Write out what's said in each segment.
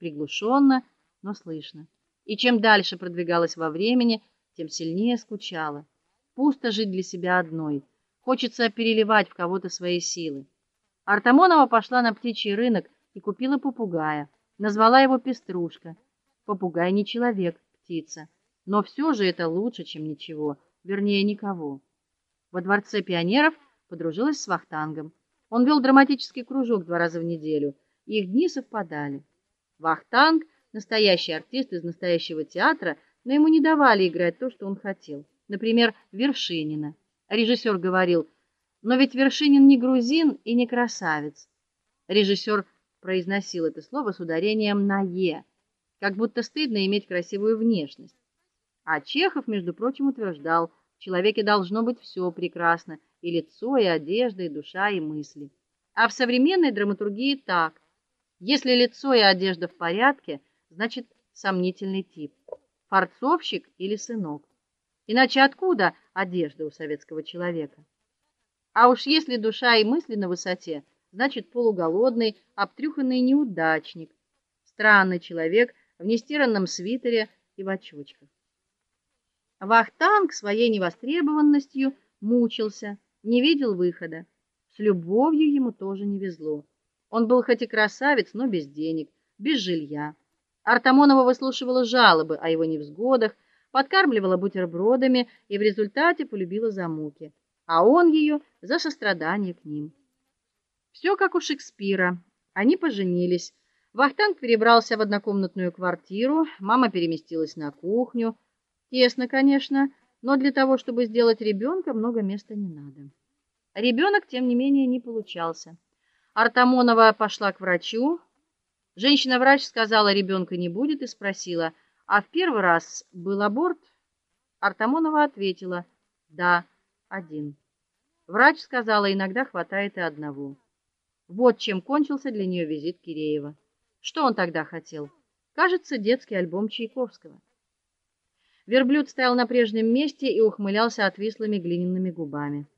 приглушенно, но слышно. И чем дальше продвигалась во времени, тем сильнее скучала. Пусто жить для себя одной. Хочется переливать в кого-то свои силы. Артамонова пошла на птичий рынок и купила попугая. Назвала его Пеструшка. Попугай не человек, птица, но все же это лучше, чем ничего, вернее, никого. Во дворце пионеров подружилась с Вахтангом. Он вел драматический кружок два раза в неделю, и их дни совпадали. Вахтанг настоящий артист из настоящего театра, но ему не давали играть то, что он хотел. Например, Вершинина. Режиссер говорил: "Но ведь Вершинин не грузин и не красавец". Режиссер произносил это слово с ударением на е, как будто стыдно иметь красивую внешность. А Чехов, между прочим, утверждал: в человеке должно быть все прекрасно: и лицо, и одежда, и душа, и мысли. А в современной драматургии так: если лицо и одежда в порядке, значит, сомнительный тип. Форцовщик или сынок. Иначе откуда одежда у советского человека? А уж если душа и мысли на высоте, значит, полуголодный, обтрюханный неудачник, странный человек в нестиранном свитере и в очочках. Вахтанг своей невостребованностью мучился, не видел выхода. С любовью ему тоже не везло. Он был хоть и красавец, но без денег, без жилья. Артамонова выслушивала жалобы о его невзгодах, подкармливала бутербродами и в результате полюбила за муки, а он ее за сострадание к ним. Все как у Шекспира. Они поженились. Вахтанг перебрался в однокомнатную квартиру, мама переместилась на кухню. Тесно, конечно, но для того, чтобы сделать ребенка, много места не надо. Ребенок, тем не менее, не получался. Артамонова пошла к врачу. Женщина-врач сказала, ребенка не будет и спросила: "А в первый раз был аборт?" Артамонова ответила: "Да, один". Врач сказала: "Иногда хватает и одного". Вот чем кончился для нее визит Киреева. Что он тогда хотел? Кажется, детский альбом Чайковского. Верблюд стоял на прежнем месте и ухмылялся отвислыми глиняными губами.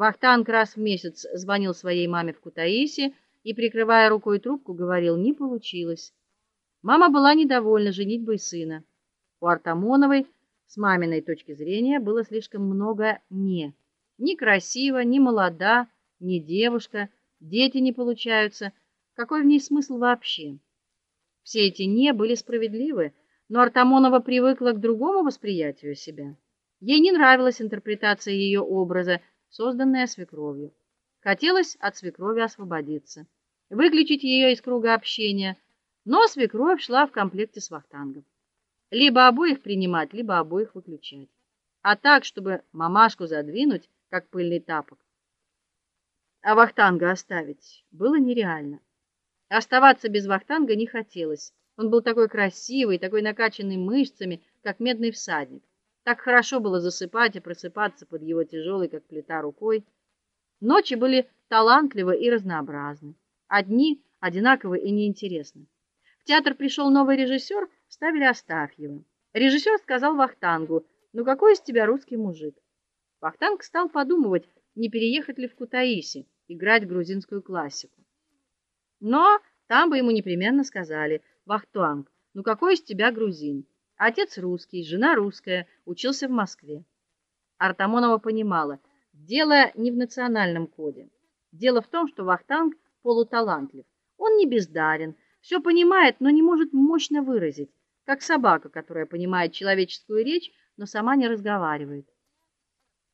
Вахтанг раз в месяц звонил своей маме в Кутаиси и, прикрывая рукой трубку, говорил: "Не получилось". Мама была недовольна женитьбой сына. У Артамоновой с маминой точки зрения было слишком много не. Ни красиво, ни молода, ни девушка, дети не получаются. Какой в ней смысл вообще? Все эти не были справедливы, но Артамонова привыкла к другому восприятию себя. Ей не нравилась интерпретация ее образа созданная свекровью. Хотелось от свекрови освободиться, выключить ее из круга общения, но свекровь шла в комплекте с Вахтангом. Либо обоих принимать, либо обоих выключать. А так, чтобы мамашку задвинуть, как пыльный тапок, а Вахтанга оставить было нереально. Оставаться без Вахтанга не хотелось. Он был такой красивый, такой накачанный мышцами, как медный всадник. Так хорошо было засыпать и просыпаться под его тяжелой, как плита, рукой. Ночи были талантливы и разнообразны. Одни одинаковы и неинтересны. В театр пришел новый режиссер, ставили Астафьева. Режиссер сказал Вахтангу: "Ну какой из тебя русский мужик?" Вахтанг стал подумывать, не переехать ли в Кутаиси, играть грузинскую классику. Но там бы ему непременно сказали: "Вахтанг, ну какой из тебя грузин?" Отец русский, жена русская, учился в Москве. Артамонова понимала, дело не в национальном коде. Дело в том, что Вахтанг полуталантлив. Он не бездарен, все понимает, но не может мощно выразить, как собака, которая понимает человеческую речь, но сама не разговаривает.